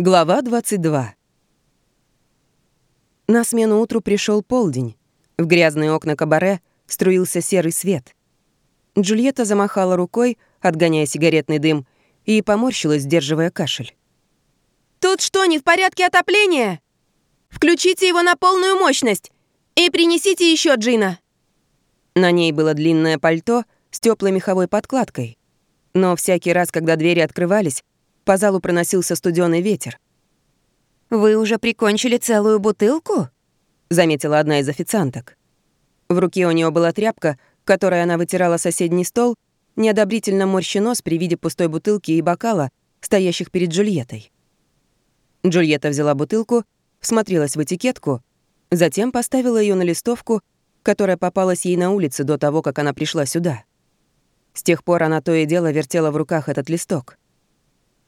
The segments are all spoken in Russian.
Глава 22. На смену утру пришел полдень. В грязные окна кабаре струился серый свет. Джульетта замахала рукой, отгоняя сигаретный дым, и поморщилась, сдерживая кашель. «Тут что, не в порядке отопления? Включите его на полную мощность и принесите еще джина!» На ней было длинное пальто с теплой меховой подкладкой. Но всякий раз, когда двери открывались, по залу проносился студеный ветер. «Вы уже прикончили целую бутылку?» — заметила одна из официанток. В руке у нее была тряпка, которой она вытирала соседний стол, неодобрительно морщи нос при виде пустой бутылки и бокала, стоящих перед Джульеттой. Джульетта взяла бутылку, всмотрелась в этикетку, затем поставила ее на листовку, которая попалась ей на улице до того, как она пришла сюда. С тех пор она то и дело вертела в руках этот листок.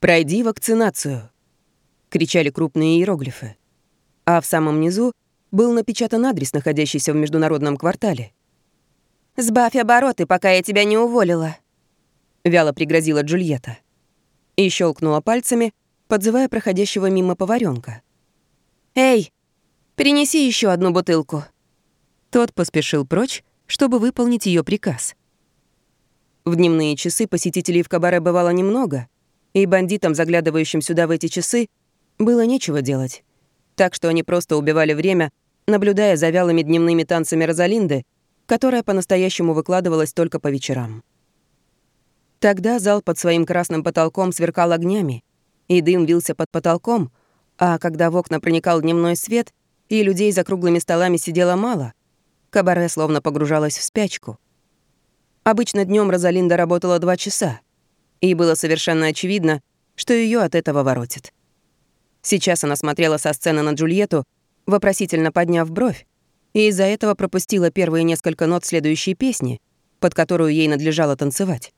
«Пройди вакцинацию!» — кричали крупные иероглифы. А в самом низу был напечатан адрес, находящийся в международном квартале. «Сбавь обороты, пока я тебя не уволила», — вяло пригрозила Джульетта. И щелкнула пальцами, подзывая проходящего мимо поваренка. «Эй, принеси еще одну бутылку». Тот поспешил прочь, чтобы выполнить ее приказ. В дневные часы посетителей в кабаре бывало немного — и бандитам, заглядывающим сюда в эти часы, было нечего делать. Так что они просто убивали время, наблюдая за вялыми дневными танцами Розалинды, которая по-настоящему выкладывалась только по вечерам. Тогда зал под своим красным потолком сверкал огнями, и дым вился под потолком, а когда в окна проникал дневной свет, и людей за круглыми столами сидело мало, кабаре словно погружалось в спячку. Обычно днем Розалинда работала два часа, и было совершенно очевидно, что ее от этого воротит. Сейчас она смотрела со сцены на Джульетту, вопросительно подняв бровь, и из-за этого пропустила первые несколько нот следующей песни, под которую ей надлежало танцевать.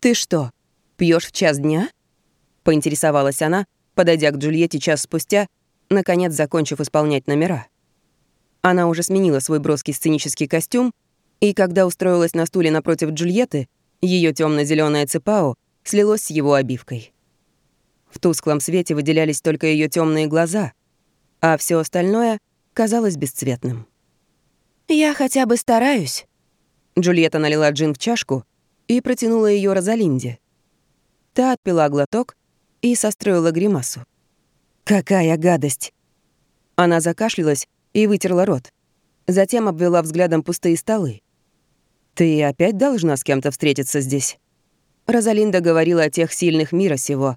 «Ты что, пьешь в час дня?» — поинтересовалась она, подойдя к Джульетте час спустя, наконец закончив исполнять номера. Она уже сменила свой броский сценический костюм, и когда устроилась на стуле напротив Джульетты, ее темно-зеленое цепао слилось с его обивкой. В тусклом свете выделялись только ее темные глаза, а все остальное казалось бесцветным. «Я хотя бы стараюсь». Джульетта налила джин в чашку и протянула ее Розалинде. Та отпила глоток и состроила гримасу. «Какая гадость!» Она закашлялась и вытерла рот. Затем обвела взглядом пустые столы. «Ты опять должна с кем-то встретиться здесь?» Розалинда говорила о тех сильных мира сего,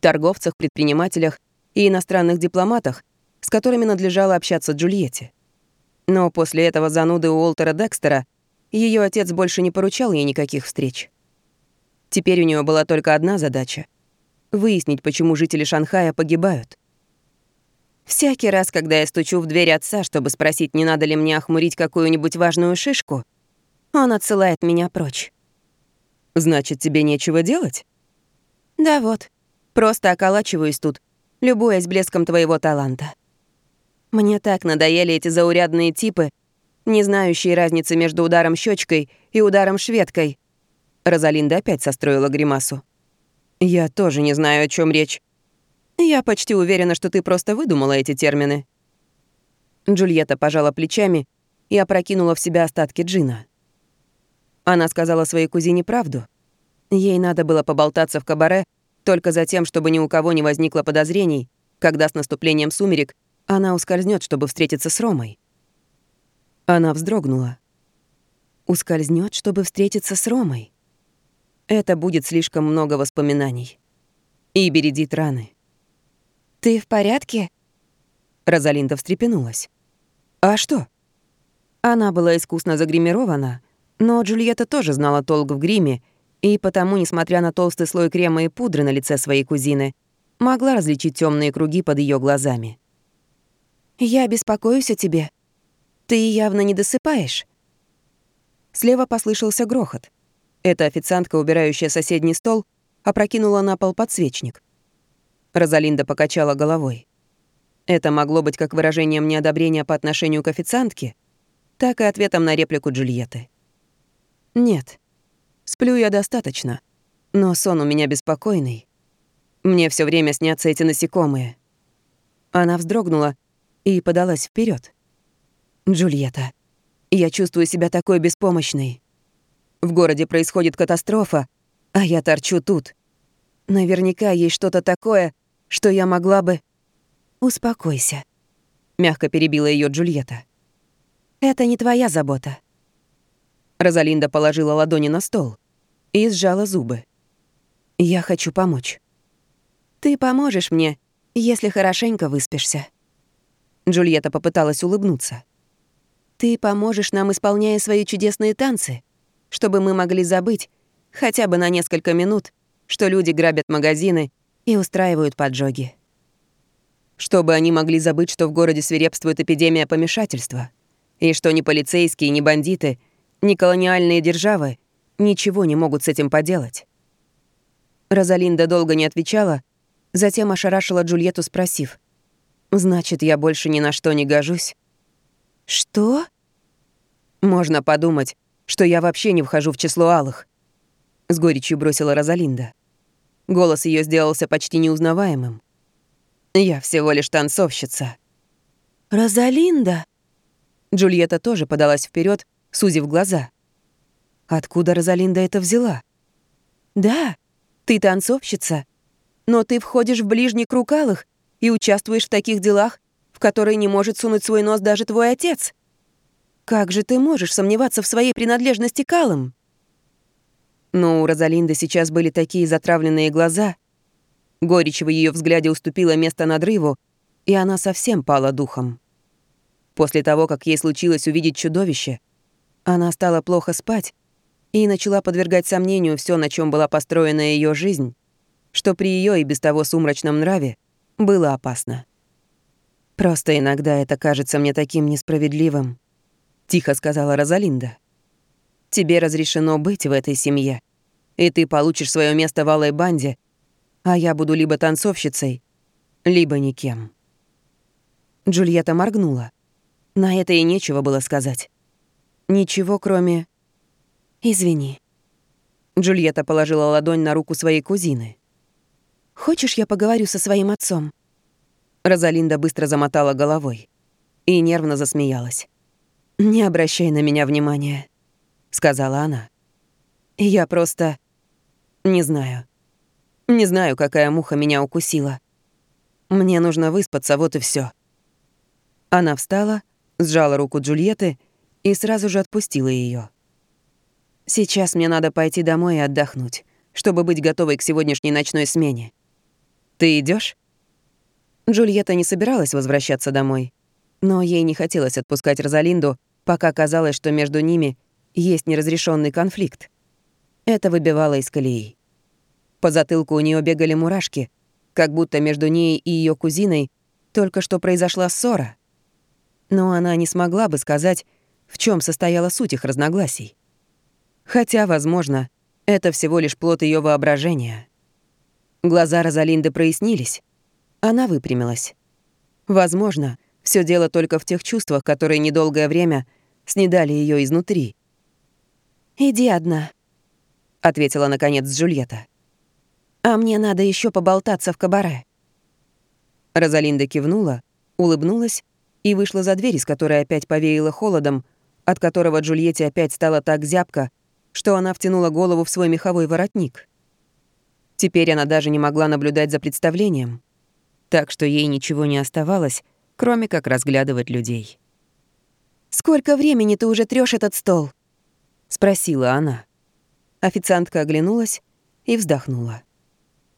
торговцах, предпринимателях и иностранных дипломатах, с которыми надлежало общаться Джульетте. Но после этого зануды Уолтера Декстера ее отец больше не поручал ей никаких встреч. Теперь у нее была только одна задача — выяснить, почему жители Шанхая погибают. Всякий раз, когда я стучу в дверь отца, чтобы спросить, не надо ли мне охмурить какую-нибудь важную шишку — он отсылает меня прочь. Значит, тебе нечего делать? Да вот. Просто околачиваюсь тут, любуясь блеском твоего таланта. Мне так надоели эти заурядные типы, не знающие разницы между ударом щечкой и ударом шведкой. Розалинда опять состроила гримасу. Я тоже не знаю, о чем речь. Я почти уверена, что ты просто выдумала эти термины. Джульетта пожала плечами и опрокинула в себя остатки джина. Она сказала своей кузине правду. Ей надо было поболтаться в кабаре только за тем, чтобы ни у кого не возникло подозрений, когда с наступлением сумерек она ускользнет, чтобы встретиться с Ромой. Она вздрогнула. Ускользнет, чтобы встретиться с Ромой. Это будет слишком много воспоминаний. И бередит раны. «Ты в порядке?» Розалинда встрепенулась. «А что?» Она была искусно загримирована, но Джульетта тоже знала толк в гриме, и потому, несмотря на толстый слой крема и пудры на лице своей кузины, могла различить темные круги под ее глазами. «Я беспокоюсь о тебе. Ты явно не досыпаешь». Слева послышался грохот. Эта официантка, убирающая соседний стол, опрокинула на пол подсвечник. Розалинда покачала головой. Это могло быть как выражением неодобрения по отношению к официантке, так и ответом на реплику Джульетты. Нет. Сплю я достаточно. Но сон у меня беспокойный. Мне все время снятся эти насекомые». Она вздрогнула и подалась вперед. «Джульетта, я чувствую себя такой беспомощной. В городе происходит катастрофа, а я торчу тут. Наверняка есть что-то такое, что я могла бы... Успокойся, мягко перебила ее Джульетта. Это не твоя забота. Розалинда положила ладони на стол и сжала зубы. Я хочу помочь. Ты поможешь мне, если хорошенько выспишься. Джульетта попыталась улыбнуться. Ты поможешь нам, исполняя свои чудесные танцы, чтобы мы могли забыть, хотя бы на несколько минут, что люди грабят магазины и устраивают поджоги. Чтобы они могли забыть, что в городе свирепствует эпидемия помешательства, и что ни полицейские, ни бандиты, ни колониальные державы ничего не могут с этим поделать. Розалинда долго не отвечала, затем ошарашила Джульетту, спросив, «Значит, я больше ни на что не гожусь?» «Что?» «Можно подумать, что я вообще не вхожу в число алых», — с горечью бросила Розалинда. Голос ее сделался почти неузнаваемым. «Я всего лишь танцовщица». «Розалинда?» Джульетта тоже подалась вперед, сузив глаза. «Откуда Розалинда это взяла?» «Да, ты танцовщица, но ты входишь в ближний круг алых и участвуешь в таких делах, в которые не может сунуть свой нос даже твой отец. Как же ты можешь сомневаться в своей принадлежности к алым?» Но у Розалинды сейчас были такие затравленные глаза. Горечь в ее взгляде уступила место надрыву, и она совсем пала духом. После того, как ей случилось увидеть чудовище, она стала плохо спать и начала подвергать сомнению все, на чем была построена ее жизнь, что при ее и без того сумрачном нраве было опасно. «Просто иногда это кажется мне таким несправедливым», — тихо сказала Розалинда. Тебе разрешено быть в этой семье, и ты получишь свое место в алой банде, а я буду либо танцовщицей, либо никем». Джульетта моргнула. На это и нечего было сказать. Ничего, кроме... «Извини». Джульетта положила ладонь на руку своей кузины. «Хочешь, я поговорю со своим отцом?» Розалинда быстро замотала головой и нервно засмеялась. «Не обращай на меня внимания. — сказала она. «Я просто... не знаю. Не знаю, какая муха меня укусила. Мне нужно выспаться, вот и все. Она встала, сжала руку Джульетты и сразу же отпустила ее. «Сейчас мне надо пойти домой и отдохнуть, чтобы быть готовой к сегодняшней ночной смене. Ты идешь? Джульетта не собиралась возвращаться домой, но ей не хотелось отпускать Розалинду, пока казалось, что между ними — есть неразрешенный конфликт. Это выбивало из колеи. По затылку у нее бегали мурашки, как будто между ней и ее кузиной только что произошла ссора. Но она не смогла бы сказать, в чем состояла суть их разногласий. Хотя, возможно, это всего лишь плод ее воображения. Глаза Розалинды прояснились. Она выпрямилась. Возможно, все дело только в тех чувствах, которые недолгое время снедали ее изнутри. «Иди одна», — ответила наконец Джульетта. «А мне надо еще поболтаться в кабаре». Розалинда кивнула, улыбнулась и вышла за дверь, из которой опять повеяло холодом, от которого Джульетте опять стало так зябко, что она втянула голову в свой меховой воротник. Теперь она даже не могла наблюдать за представлением, так что ей ничего не оставалось, кроме как разглядывать людей. «Сколько времени ты уже трёшь этот стол?» — спросила она. Официантка оглянулась и вздохнула.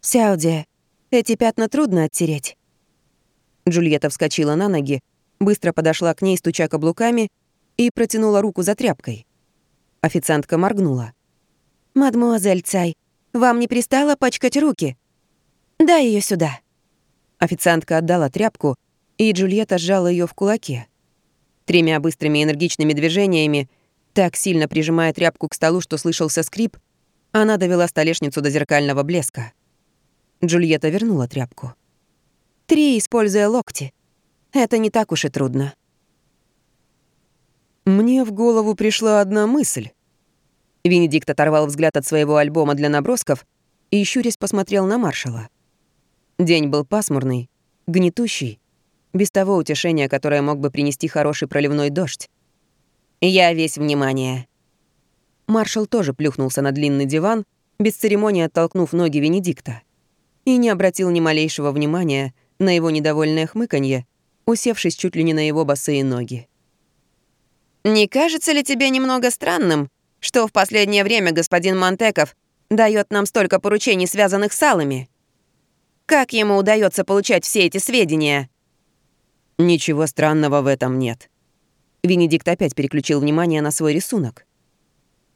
«Сяуди, эти пятна трудно оттереть». Джульетта вскочила на ноги, быстро подошла к ней, стуча каблуками, и протянула руку за тряпкой. Официантка моргнула. «Мадмуазель Цай, вам не пристало пачкать руки? Дай ее сюда». Официантка отдала тряпку, и Джульетта сжала ее в кулаке. Тремя быстрыми энергичными движениями — так сильно прижимая тряпку к столу, что слышался скрип, она довела столешницу до зеркального блеска. Джульетта вернула тряпку. «Три, используя локти. Это не так уж и трудно». Мне в голову пришла одна мысль. Венедикт оторвал взгляд от своего альбома для набросков и, щурясь, посмотрел на маршала. День был пасмурный, гнетущий, без того утешения, которое мог бы принести хороший проливной дождь. «Я весь внимание». Маршал тоже плюхнулся на длинный диван, без церемонии оттолкнув ноги Венедикта, и не обратил ни малейшего внимания на его недовольное хмыканье, усевшись чуть ли не на его босые ноги. «Не кажется ли тебе немного странным, что в последнее время господин Монтеков дает нам столько поручений, связанных с алами? Как ему удается получать все эти сведения?» «Ничего странного в этом нет». Венедикт опять переключил внимание на свой рисунок.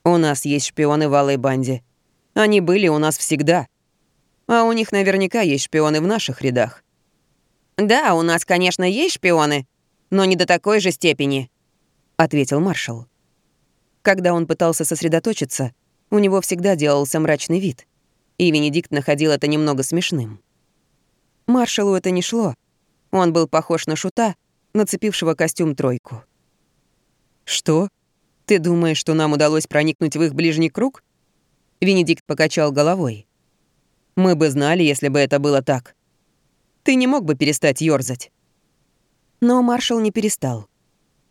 «У нас есть шпионы в Алой банде. Они были у нас всегда. А у них наверняка есть шпионы в наших рядах». «Да, у нас, конечно, есть шпионы, но не до такой же степени», — ответил маршал. Когда он пытался сосредоточиться, у него всегда делался мрачный вид, и Венедикт находил это немного смешным. Маршалу это не шло. Он был похож на шута, нацепившего костюм-тройку. «Что? Ты думаешь, что нам удалось проникнуть в их ближний круг?» Венедикт покачал головой. «Мы бы знали, если бы это было так. Ты не мог бы перестать ёрзать». Но маршал не перестал.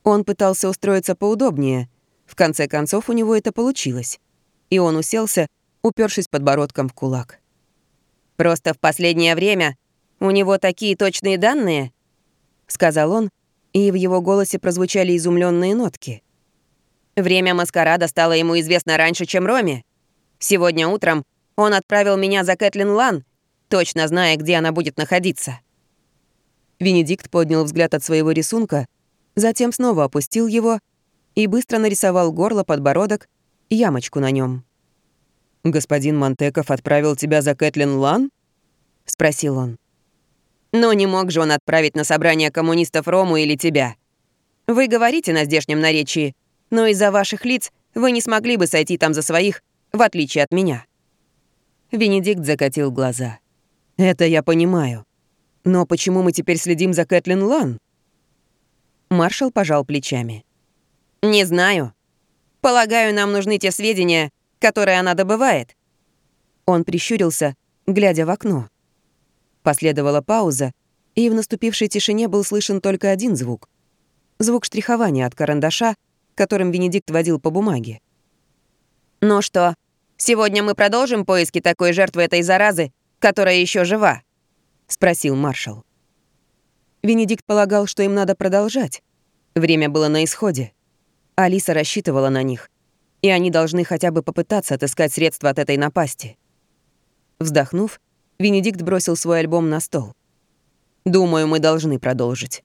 Он пытался устроиться поудобнее. В конце концов, у него это получилось. И он уселся, упершись подбородком в кулак. «Просто в последнее время у него такие точные данные», — сказал он, и в его голосе прозвучали изумленные нотки. «Время маскарада стало ему известно раньше, чем Роме. Сегодня утром он отправил меня за Кэтлин Лан, точно зная, где она будет находиться». Венедикт поднял взгляд от своего рисунка, затем снова опустил его и быстро нарисовал горло, подбородок и ямочку на нем. «Господин Монтеков отправил тебя за Кэтлин Лан?» — спросил он. «Ну не мог же он отправить на собрание коммунистов Рому или тебя. Вы говорите на здешнем наречии, но из-за ваших лиц вы не смогли бы сойти там за своих, в отличие от меня». Венедикт закатил глаза. «Это я понимаю. Но почему мы теперь следим за Кэтлин Лан?» Маршал пожал плечами. «Не знаю. Полагаю, нам нужны те сведения, которые она добывает». Он прищурился, глядя в окно. Последовала пауза, и в наступившей тишине был слышен только один звук. Звук штрихования от карандаша, которым Венедикт водил по бумаге. «Ну что, сегодня мы продолжим поиски такой жертвы этой заразы, которая еще жива?» — спросил маршал. Венедикт полагал, что им надо продолжать. Время было на исходе. Алиса рассчитывала на них, и они должны хотя бы попытаться отыскать средства от этой напасти. Вздохнув, Венедикт бросил свой альбом на стол. «Думаю, мы должны продолжить».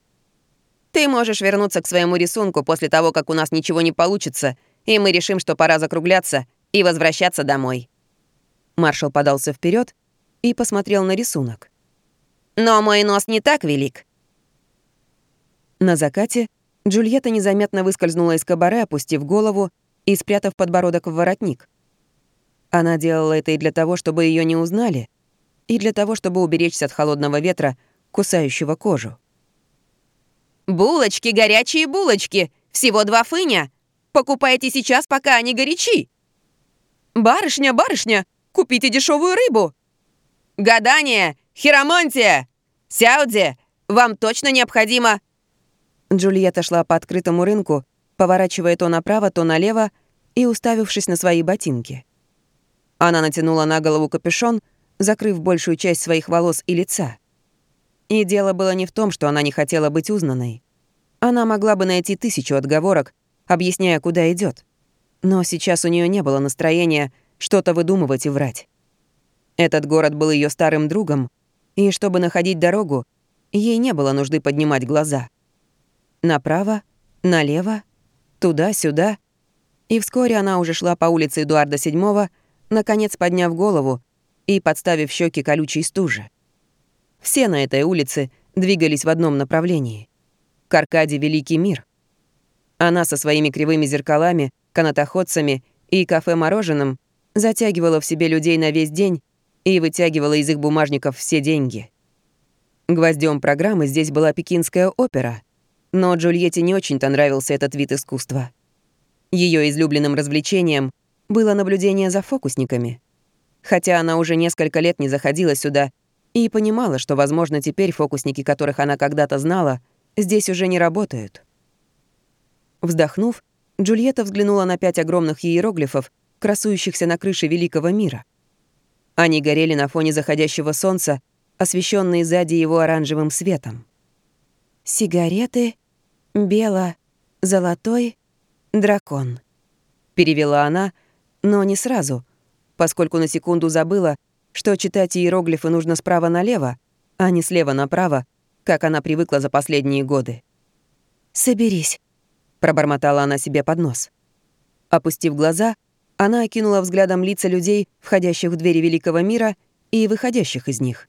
«Ты можешь вернуться к своему рисунку после того, как у нас ничего не получится, и мы решим, что пора закругляться и возвращаться домой». Маршал подался вперед и посмотрел на рисунок. «Но мой нос не так велик». На закате Джульетта незаметно выскользнула из кабаре, опустив голову и спрятав подбородок в воротник. Она делала это и для того, чтобы ее не узнали, и для того, чтобы уберечься от холодного ветра, кусающего кожу. «Булочки, горячие булочки! Всего два фыня! Покупайте сейчас, пока они горячи!» «Барышня, барышня, купите дешевую рыбу!» «Гадание! Хиромонтия! Сяудзе! Вам точно необходимо...» Джульетта шла по открытому рынку, поворачивая то направо, то налево и уставившись на свои ботинки. Она натянула на голову капюшон, закрыв большую часть своих волос и лица. И дело было не в том, что она не хотела быть узнанной. Она могла бы найти тысячу отговорок, объясняя, куда идет. Но сейчас у нее не было настроения что-то выдумывать и врать. Этот город был ее старым другом, и чтобы находить дорогу, ей не было нужды поднимать глаза. Направо, налево, туда-сюда. И вскоре она уже шла по улице Эдуарда VII, наконец подняв голову и подставив щеки колючей стуже. Все на этой улице двигались в одном направлении. К Аркаде Великий мир. Она со своими кривыми зеркалами, канатоходцами и кафе-мороженым затягивала в себе людей на весь день и вытягивала из их бумажников все деньги. Гвоздем программы здесь была пекинская опера, но Джульетте не очень-то нравился этот вид искусства. Ее излюбленным развлечением было наблюдение за фокусниками — хотя она уже несколько лет не заходила сюда и понимала, что, возможно, теперь фокусники, которых она когда-то знала, здесь уже не работают. Вздохнув, Джульетта взглянула на пять огромных иероглифов, красующихся на крыше великого мира. Они горели на фоне заходящего солнца, освещенные сзади его оранжевым светом. «Сигареты, бело, золотой, дракон», — перевела она, но не сразу, поскольку на секунду забыла, что читать иероглифы нужно справа налево, а не слева направо, как она привыкла за последние годы. «Соберись», — пробормотала она себе под нос. Опустив глаза, она окинула взглядом лица людей, входящих в двери великого мира и выходящих из них.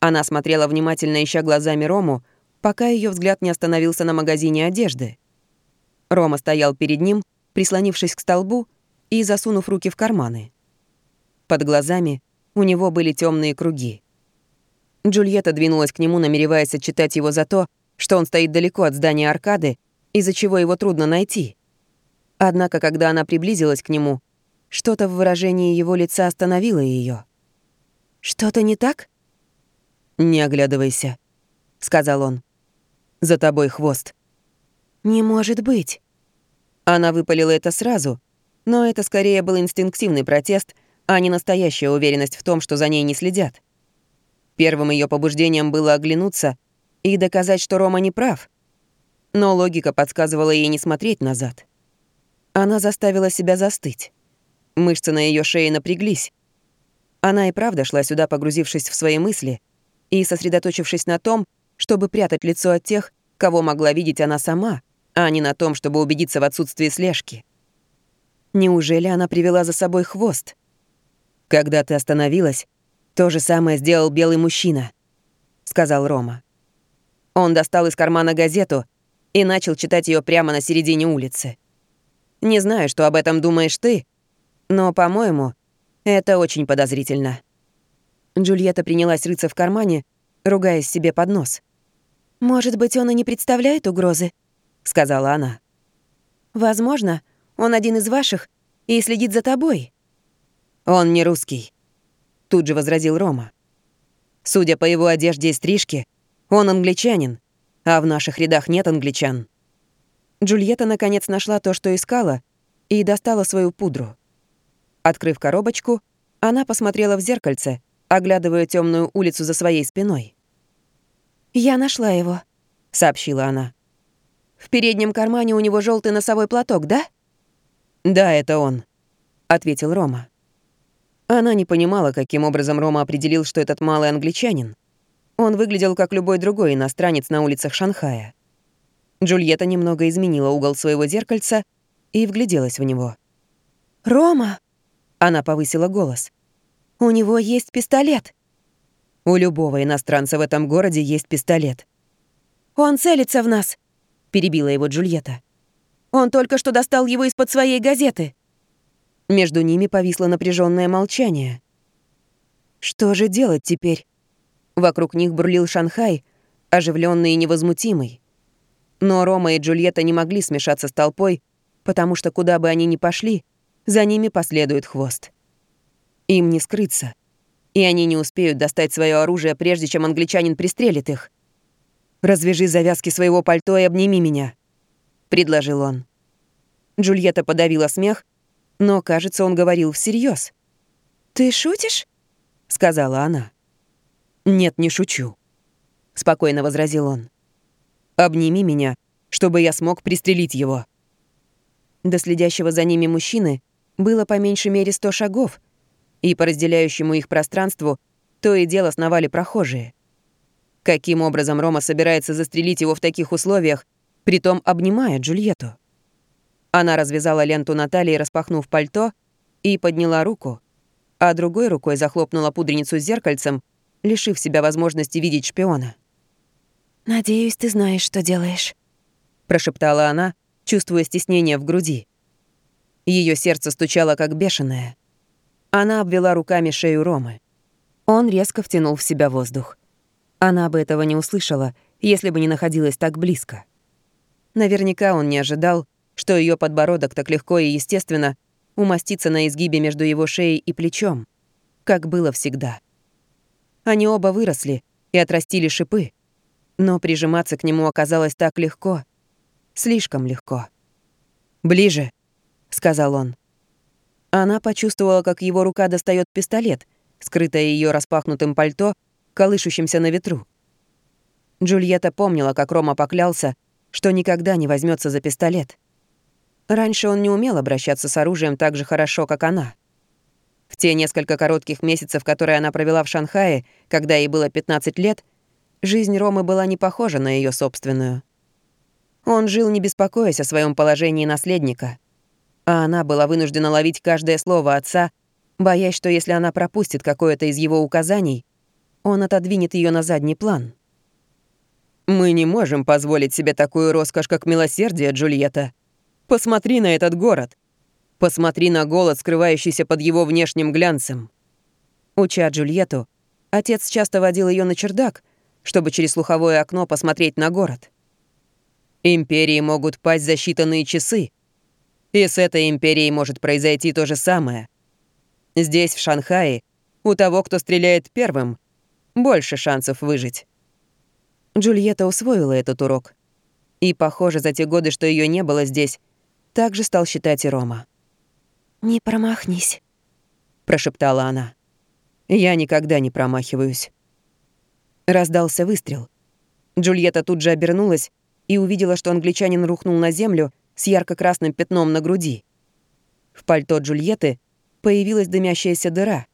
Она смотрела внимательно, ища глазами Рому, пока ее взгляд не остановился на магазине одежды. Рома стоял перед ним, прислонившись к столбу и засунув руки в карманы. Под глазами у него были темные круги. Джульетта двинулась к нему, намереваясь отчитать его за то, что он стоит далеко от здания аркады, из-за чего его трудно найти. Однако, когда она приблизилась к нему, что-то в выражении его лица остановило ее. «Что-то не так?» «Не оглядывайся», — сказал он. «За тобой хвост». «Не может быть». Она выпалила это сразу, но это скорее был инстинктивный протест, а не настоящая уверенность в том, что за ней не следят. Первым ее побуждением было оглянуться и доказать, что Рома не прав. Но логика подсказывала ей не смотреть назад. Она заставила себя застыть. Мышцы на ее шее напряглись. Она и правда шла сюда, погрузившись в свои мысли и сосредоточившись на том, чтобы прятать лицо от тех, кого могла видеть она сама, а не на том, чтобы убедиться в отсутствии слежки. Неужели она привела за собой хвост? Когда ты остановилась, то же самое сделал белый мужчина, сказал Рома. Он достал из кармана газету и начал читать ее прямо на середине улицы. Не знаю, что об этом думаешь ты, но, по-моему, это очень подозрительно». Джульетта принялась рыться в кармане, ругаясь себе под нос. «Может быть, он и не представляет угрозы?» — сказала она. «Возможно, он один из ваших и следит за тобой». «Он не русский», — тут же возразил Рома. «Судя по его одежде и стрижке, он англичанин, а в наших рядах нет англичан». Джульетта наконец нашла то, что искала, и достала свою пудру. Открыв коробочку, она посмотрела в зеркальце, оглядывая темную улицу за своей спиной. «Я нашла его», — сообщила она. «В переднем кармане у него желтый носовой платок, да?» «Да, это он», — ответил Рома. Она не понимала, каким образом Рома определил, что этот малый англичанин. Он выглядел как любой другой иностранец на улицах Шанхая. Джульетта немного изменила угол своего зеркальца и вгляделась в него. «Рома!» — она повысила голос. «У него есть пистолет!» «У любого иностранца в этом городе есть пистолет». «Он целится в нас!» — перебила его Джульетта. «Он только что достал его из-под своей газеты!» Между ними повисло напряженное молчание. Что же делать теперь? Вокруг них бурлил Шанхай, оживленный и невозмутимый. Но Рома и Джульетта не могли смешаться с толпой, потому что куда бы они ни пошли, за ними последует хвост. Им не скрыться, и они не успеют достать свое оружие, прежде чем англичанин пристрелит их. «Развяжи завязки своего пальто и обними меня», — предложил он. Джульетта подавила смех, но, кажется, он говорил всерьез. «Ты шутишь?» — сказала она. «Нет, не шучу», — спокойно возразил он. Обними меня, чтобы я смог пристрелить его». До следящего за ними мужчины было по меньшей мере сто шагов, и по разделяющему их пространству то и дело сновали прохожие. Каким образом Рома собирается застрелить его в таких условиях, притом обнимая Джульетту? Она развязала ленту на талии, распахнув пальто, и подняла руку, а другой рукой захлопнула пудреницу с зеркальцем, лишив себя возможности видеть шпиона. «Надеюсь, ты знаешь, что делаешь», — прошептала она, чувствуя стеснение в груди. Ее сердце стучало, как бешеное. Она обвела руками шею Ромы. Он резко втянул в себя воздух. Она бы этого не услышала, если бы не находилась так близко. Наверняка он не ожидал, что ее подбородок так легко и естественно умастится на изгибе между его шеей и плечом, как было всегда. Они оба выросли и отрастили шипы. Но прижиматься к нему оказалось так легко. Слишком легко. «Ближе», — сказал он. Она почувствовала, как его рука достает пистолет, скрытое ее распахнутым пальто, колышущимся на ветру. Джульетта помнила, как Рома поклялся, что никогда не возьмется за пистолет. Раньше он не умел обращаться с оружием так же хорошо, как она. В те несколько коротких месяцев, которые она провела в Шанхае, когда ей было 15 лет, жизнь Ромы была не похожа на ее собственную. Он жил, не беспокоясь о своем положении наследника, а она была вынуждена ловить каждое слово отца, боясь, что если она пропустит какое-то из его указаний, он отодвинет ее на задний план. «Мы не можем позволить себе такую роскошь, как милосердие, Джульетта. Посмотри на этот город. Посмотри на голод, скрывающийся под его внешним глянцем». Уча Джульетту, отец часто водил ее на чердак, чтобы через слуховое окно посмотреть на город. Империи могут пасть за считанные часы. И с этой империей может произойти то же самое. Здесь, в Шанхае, у того, кто стреляет первым, больше шансов выжить. Джульетта усвоила этот урок. И, похоже, за те годы, что ее не было здесь, также стал считать и Рома. «Не промахнись», — прошептала она. «Я никогда не промахиваюсь». Раздался выстрел. Джульетта тут же обернулась и увидела, что англичанин рухнул на землю с ярко-красным пятном на груди. В пальто Джульетты появилась дымящаяся дыра,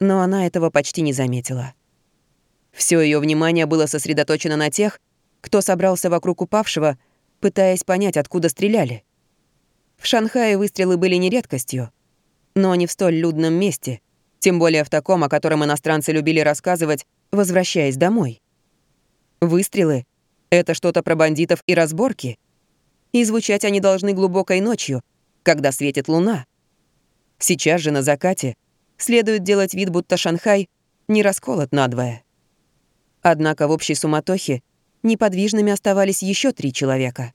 но она этого почти не заметила. Все ее внимание было сосредоточено на тех, кто собрался вокруг упавшего, пытаясь понять, откуда стреляли. В Шанхае выстрелы были не редкостью, но не в столь людном месте, тем более в таком, о котором иностранцы любили рассказывать, возвращаясь домой. Выстрелы — это что-то про бандитов и разборки, и звучать они должны глубокой ночью, когда светит луна. Сейчас же на закате следует делать вид, будто Шанхай не расколот надвое. Однако в общей суматохе неподвижными оставались еще три человека.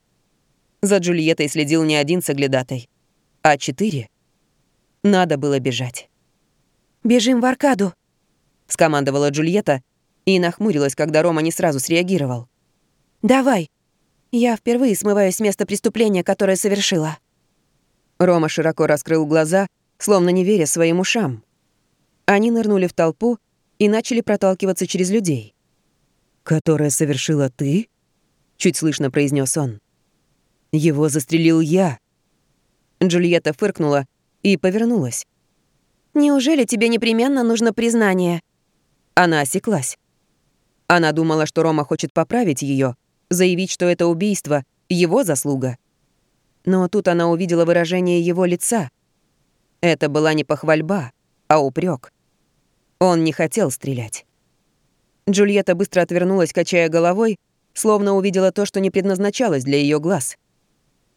За Джульеттой следил не один соглядатай, а четыре. Надо было бежать. «Бежим в аркаду», — скомандовала Джульетта и нахмурилась, когда Рома не сразу среагировал. «Давай. Я впервые смываюсь с места преступления, которое совершила». Рома широко раскрыл глаза, словно не веря своим ушам. Они нырнули в толпу и начали проталкиваться через людей. «Которое совершила ты?» — чуть слышно произнес он. «Его застрелил я». Джульетта фыркнула и повернулась. «Неужели тебе непременно нужно признание?» Она осеклась. Она думала, что Рома хочет поправить ее, заявить, что это убийство — его заслуга. Но тут она увидела выражение его лица. Это была не похвальба, а упрек. Он не хотел стрелять. Джульетта быстро отвернулась, качая головой, словно увидела то, что не предназначалось для ее глаз.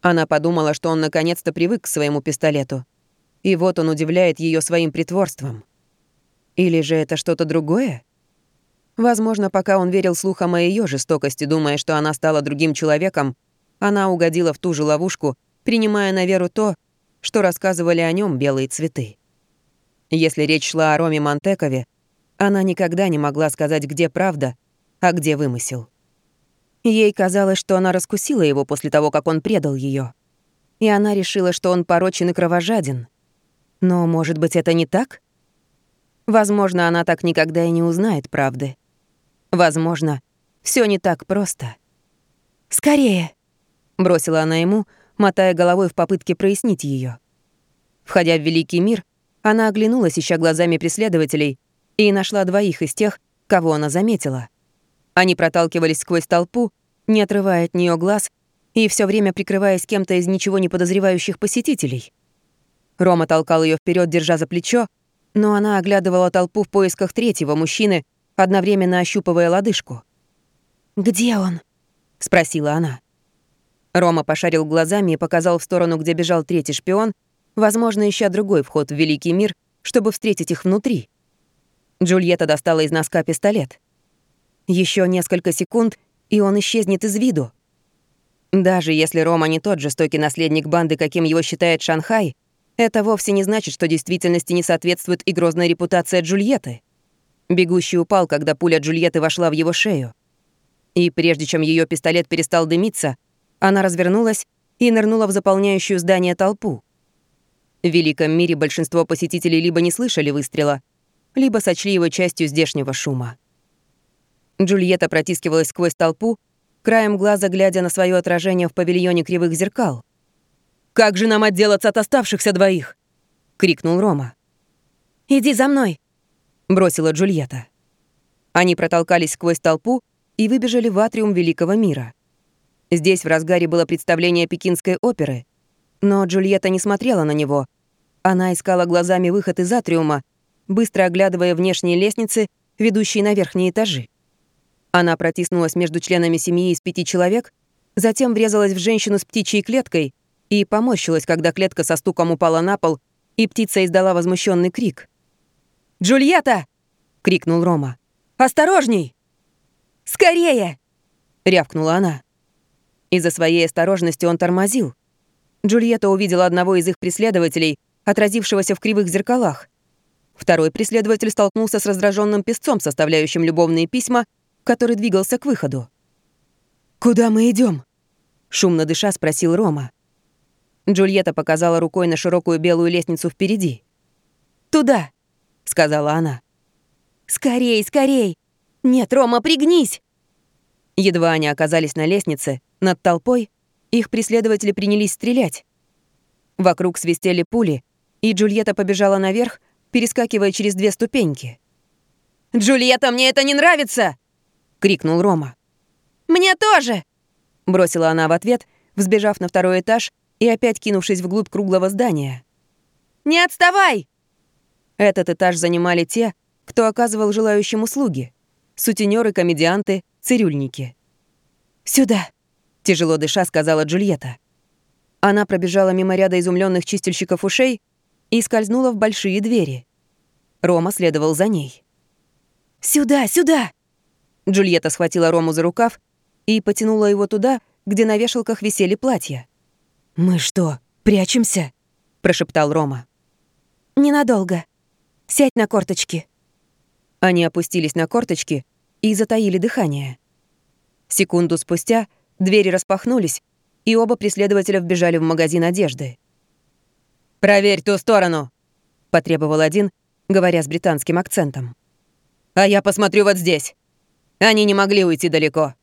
Она подумала, что он наконец-то привык к своему пистолету. И вот он удивляет ее своим притворством. Или же это что-то другое? Возможно, пока он верил слухам о ее жестокости, думая, что она стала другим человеком, она угодила в ту же ловушку, принимая на веру то, что рассказывали о нем белые цветы. Если речь шла о Роме Монтекове, она никогда не могла сказать, где правда, а где вымысел. Ей казалось, что она раскусила его после того, как он предал ее, И она решила, что он порочен и кровожаден. Но, может быть, это не так? Возможно, она так никогда и не узнает правды. Возможно, все не так просто. «Скорее!» — бросила она ему, мотая головой в попытке прояснить ее. Входя в великий мир, она оглянулась, ища глазами преследователей, и нашла двоих из тех, кого она заметила. Они проталкивались сквозь толпу, не отрывая от нее глаз и все время прикрываясь кем-то из ничего не подозревающих посетителей. Рома толкал ее вперед, держа за плечо, но она оглядывала толпу в поисках третьего мужчины, одновременно ощупывая лодыжку. «Где он?» — спросила она. Рома пошарил глазами и показал в сторону, где бежал третий шпион, возможно, ища другой вход в Великий мир, чтобы встретить их внутри. Джульетта достала из носка пистолет. Еще несколько секунд, и он исчезнет из виду. Даже если Рома не тот жестокий наследник банды, каким его считает Шанхай, это вовсе не значит, что действительности не соответствует и грозная репутация Джульетты. Бегущий упал, когда пуля Джульетты вошла в его шею. И прежде чем ее пистолет перестал дымиться, она развернулась и нырнула в заполняющую здание толпу. В великом мире большинство посетителей либо не слышали выстрела, либо сочли его частью здешнего шума. Джульетта протискивалась сквозь толпу, краем глаза глядя на свое отражение в павильоне кривых зеркал. «Как же нам отделаться от оставшихся двоих?» — крикнул Рома. «Иди за мной!» — бросила Джульетта. Они протолкались сквозь толпу и выбежали в атриум Великого мира. Здесь в разгаре было представление пекинской оперы, но Джульетта не смотрела на него. Она искала глазами выход из атриума, быстро оглядывая внешние лестницы, ведущие на верхние этажи. Она протиснулась между членами семьи из пяти человек, затем врезалась в женщину с птичьей клеткой и поморщилась, когда клетка со стуком упала на пол, и птица издала возмущенный крик. «Джульетта!» — крикнул Рома. «Осторожней!» «Скорее!» — рявкнула она. Из-за своей осторожности он тормозил. Джульетта увидела одного из их преследователей, отразившегося в кривых зеркалах. Второй преследователь столкнулся с раздраженным песцом, составляющим любовные письма, который двигался к выходу. «Куда мы идем? шумно дыша спросил Рома. Джульетта показала рукой на широкую белую лестницу впереди. «Туда», — сказала она. «Скорей, скорей! Нет, Рома, пригнись!» Едва они оказались на лестнице, над толпой, их преследователи принялись стрелять. Вокруг свистели пули, и Джульетта побежала наверх, перескакивая через две ступеньки. «Джульетта, мне это не нравится!» — крикнул Рома. «Мне тоже!» — бросила она в ответ, взбежав на второй этаж и опять кинувшись вглубь круглого здания. «Не отставай!» Этот этаж занимали те, кто оказывал желающим услуги. Сутенеры, комедианты, цирюльники. «Сюда!» — тяжело дыша сказала Джульетта. Она пробежала мимо ряда изумленных чистильщиков ушей и скользнула в большие двери. Рома следовал за ней. «Сюда, сюда!» Джульетта схватила Рому за рукав и потянула его туда, где на вешалках висели платья. «Мы что, прячемся?» — прошептал Рома. «Ненадолго. Сядь на корточки». Они опустились на корточки и затаили дыхание. Секунду спустя двери распахнулись, и оба преследователя вбежали в магазин одежды. «Проверь ту сторону!» — потребовал один, говоря с британским акцентом. «А я посмотрю вот здесь!» Они не могли уйти далеко.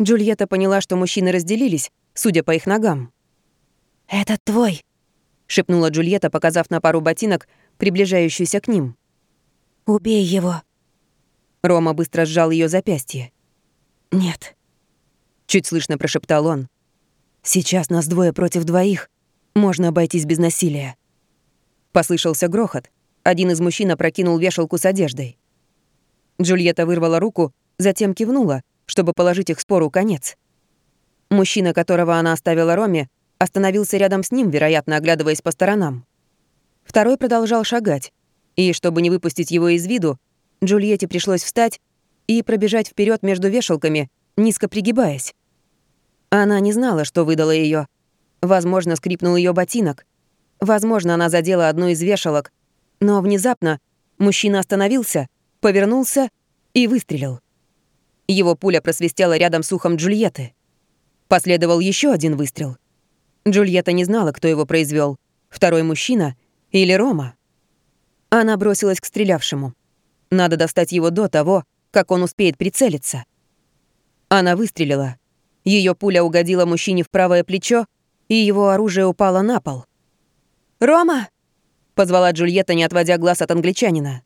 Джульетта поняла, что мужчины разделились, судя по их ногам. «Это твой», — шепнула Джульетта, показав на пару ботинок, приближающуюся к ним. «Убей его». Рома быстро сжал ее запястье. «Нет», — чуть слышно прошептал он. «Сейчас нас двое против двоих. Можно обойтись без насилия». Послышался грохот. Один из мужчин опрокинул вешалку с одеждой. Джульетта вырвала руку, затем кивнула, чтобы положить их спору конец. Мужчина, которого она оставила Роме, остановился рядом с ним, вероятно, оглядываясь по сторонам. Второй продолжал шагать, и, чтобы не выпустить его из виду, Джульетте пришлось встать и пробежать вперед между вешалками, низко пригибаясь. Она не знала, что выдало ее. Возможно, скрипнул ее ботинок. Возможно, она задела одну из вешалок. Но внезапно мужчина остановился повернулся и выстрелил. Его пуля просвистела рядом с ухом Джульетты. Последовал еще один выстрел. Джульетта не знала, кто его произвел: второй мужчина или Рома. Она бросилась к стрелявшему. Надо достать его до того, как он успеет прицелиться. Она выстрелила. Ее пуля угодила мужчине в правое плечо, и его оружие упало на пол. «Рома!» — позвала Джульетта, не отводя глаз от англичанина.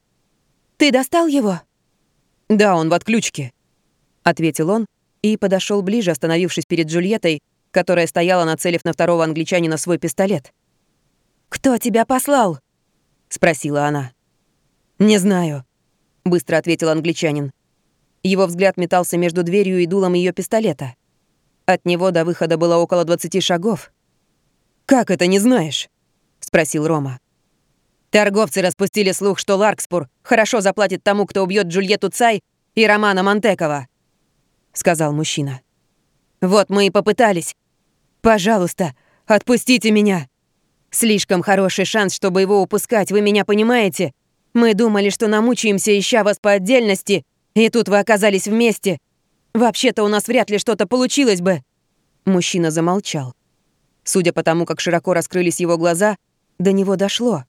«Ты достал его?» «Да, он в отключке», — ответил он и подошел ближе, остановившись перед Джульеттой, которая стояла, нацелив на второго англичанина свой пистолет. «Кто тебя послал?» — спросила она. «Не знаю», — быстро ответил англичанин. Его взгляд метался между дверью и дулом ее пистолета. От него до выхода было около 20 шагов. «Как это не знаешь?» — спросил Рома. Торговцы распустили слух, что Ларкспур хорошо заплатит тому, кто убьет Джульетту Цай и Романа Монтекова», — сказал мужчина. «Вот мы и попытались. Пожалуйста, отпустите меня. Слишком хороший шанс, чтобы его упускать, вы меня понимаете? Мы думали, что намучаемся, ища вас по отдельности, и тут вы оказались вместе. Вообще-то у нас вряд ли что-то получилось бы». Мужчина замолчал. Судя по тому, как широко раскрылись его глаза, до него дошло.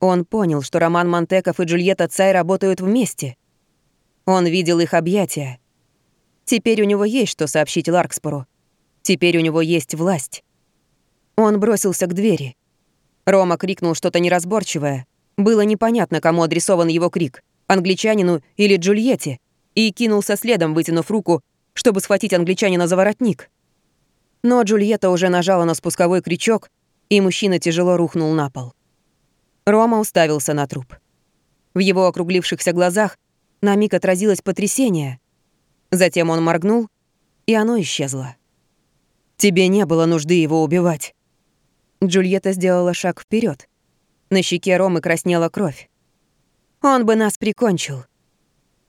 Он понял, что Роман Монтеков и Джульетта Цай работают вместе. Он видел их объятия. Теперь у него есть что сообщить Ларкспору. Теперь у него есть власть. Он бросился к двери. Рома крикнул что-то неразборчивое. Было непонятно, кому адресован его крик — англичанину или Джульетте, и кинулся следом, вытянув руку, чтобы схватить англичанина за воротник. Но Джульетта уже нажала на спусковой крючок, и мужчина тяжело рухнул на пол. Рома уставился на труп. В его округлившихся глазах на миг отразилось потрясение. Затем он моргнул, и оно исчезло. «Тебе не было нужды его убивать». Джульетта сделала шаг вперед. На щеке Ромы краснела кровь. «Он бы нас прикончил».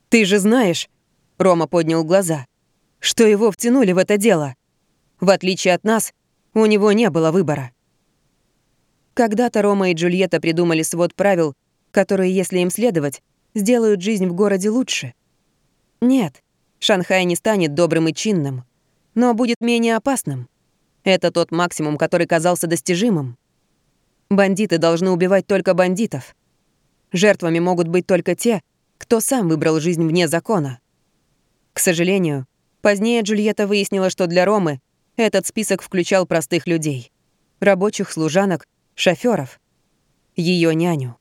«Ты же знаешь...» — Рома поднял глаза. «Что его втянули в это дело. В отличие от нас, у него не было выбора». Когда-то Рома и Джульетта придумали свод правил, которые, если им следовать, сделают жизнь в городе лучше. Нет, Шанхай не станет добрым и чинным, но будет менее опасным. Это тот максимум, который казался достижимым. Бандиты должны убивать только бандитов. Жертвами могут быть только те, кто сам выбрал жизнь вне закона. К сожалению, позднее Джульетта выяснила, что для Ромы этот список включал простых людей. Рабочих, служанок шофёров, ее няню.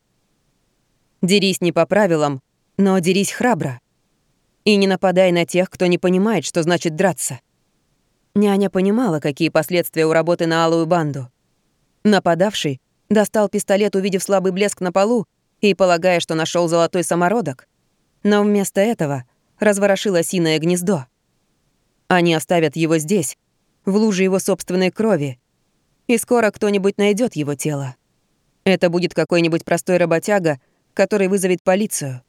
Дерись не по правилам, но дерись храбро. И не нападай на тех, кто не понимает, что значит драться. Няня понимала, какие последствия у работы на алую банду. Нападавший достал пистолет, увидев слабый блеск на полу и полагая, что нашел золотой самородок. Но вместо этого разворошил осиное гнездо. Они оставят его здесь, в луже его собственной крови, и скоро кто-нибудь найдет его тело. Это будет какой-нибудь простой работяга, который вызовет полицию.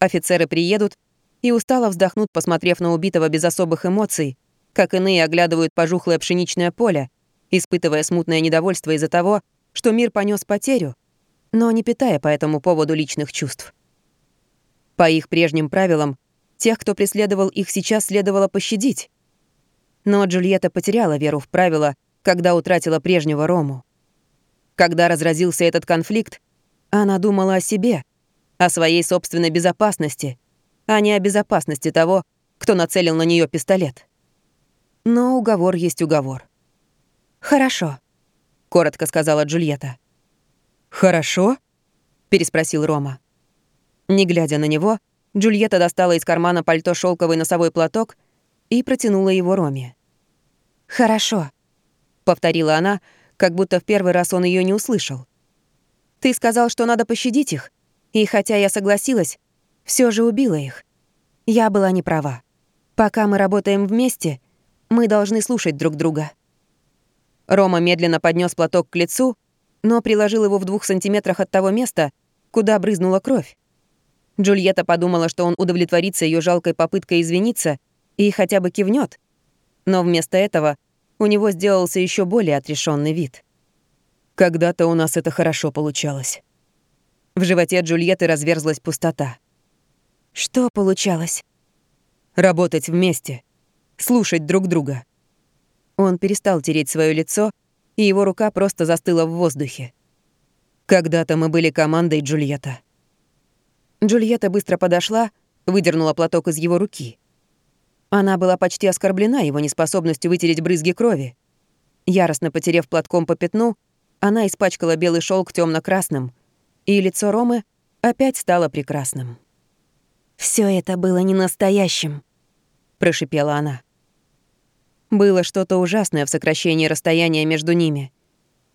Офицеры приедут и устало вздохнут, посмотрев на убитого без особых эмоций, как иные оглядывают пожухлое пшеничное поле, испытывая смутное недовольство из-за того, что мир понес потерю, но не питая по этому поводу личных чувств. По их прежним правилам, тех, кто преследовал их сейчас, следовало пощадить. Но Джульетта потеряла веру в правила когда утратила прежнего Рому. Когда разразился этот конфликт, она думала о себе, о своей собственной безопасности, а не о безопасности того, кто нацелил на нее пистолет. Но уговор есть уговор. «Хорошо», — коротко сказала Джульетта. «Хорошо?» — переспросил Рома. Не глядя на него, Джульетта достала из кармана пальто шелковый носовой платок и протянула его Роме. «Хорошо», повторила она, как будто в первый раз он ее не услышал. Ты сказал, что надо пощадить их, и хотя я согласилась, все же убила их. Я была не права. Пока мы работаем вместе, мы должны слушать друг друга. Рома медленно поднес платок к лицу, но приложил его в двух сантиметрах от того места, куда брызнула кровь. Джульетта подумала, что он удовлетворится ее жалкой попыткой извиниться и хотя бы кивнет, но вместо этого у него сделался еще более отрешенный вид. Когда-то у нас это хорошо получалось. В животе Джульетты разверзлась пустота. Что получалось? Работать вместе, слушать друг друга. Он перестал тереть свое лицо, и его рука просто застыла в воздухе. Когда-то мы были командой Джульетта. Джульетта быстро подошла, выдернула платок из его руки. Она была почти оскорблена его неспособностью вытереть брызги крови. Яростно потерев платком по пятну, она испачкала белый шелк темно красным и лицо Ромы опять стало прекрасным. Все это было не настоящим, прошипела она. Было что-то ужасное в сокращении расстояния между ними.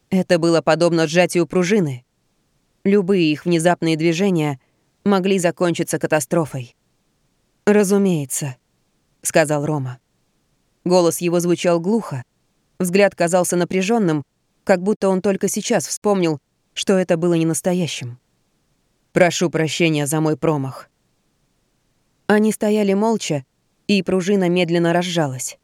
Это было подобно сжатию пружины. Любые их внезапные движения могли закончиться катастрофой. Разумеется, — сказал Рома. Голос его звучал глухо. Взгляд казался напряженным, как будто он только сейчас вспомнил, что это было не настоящим. «Прошу прощения за мой промах». Они стояли молча, и пружина медленно разжалась.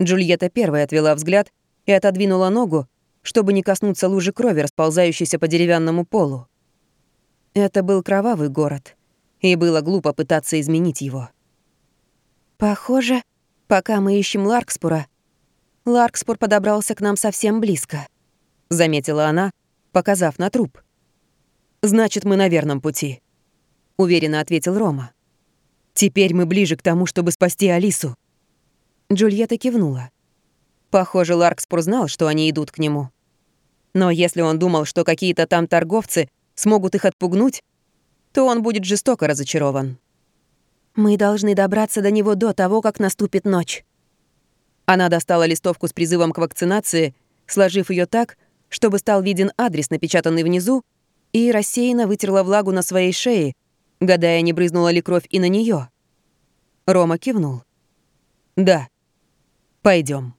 Джульетта первая отвела взгляд и отодвинула ногу, чтобы не коснуться лужи крови, расползающейся по деревянному полу. Это был кровавый город, и было глупо пытаться изменить его. «Похоже, пока мы ищем Ларкспура, Ларкспур подобрался к нам совсем близко», — заметила она, показав на труп. «Значит, мы на верном пути», — уверенно ответил Рома. «Теперь мы ближе к тому, чтобы спасти Алису». Джульетта кивнула. Похоже, Ларкспур знал, что они идут к нему. Но если он думал, что какие-то там торговцы смогут их отпугнуть, то он будет жестоко разочарован. «Мы должны добраться до него до того, как наступит ночь». Она достала листовку с призывом к вакцинации, сложив ее так, чтобы стал виден адрес, напечатанный внизу, и рассеянно вытерла влагу на своей шее, гадая, не брызнула ли кровь и на нее. Рома кивнул. «Да, пойдем.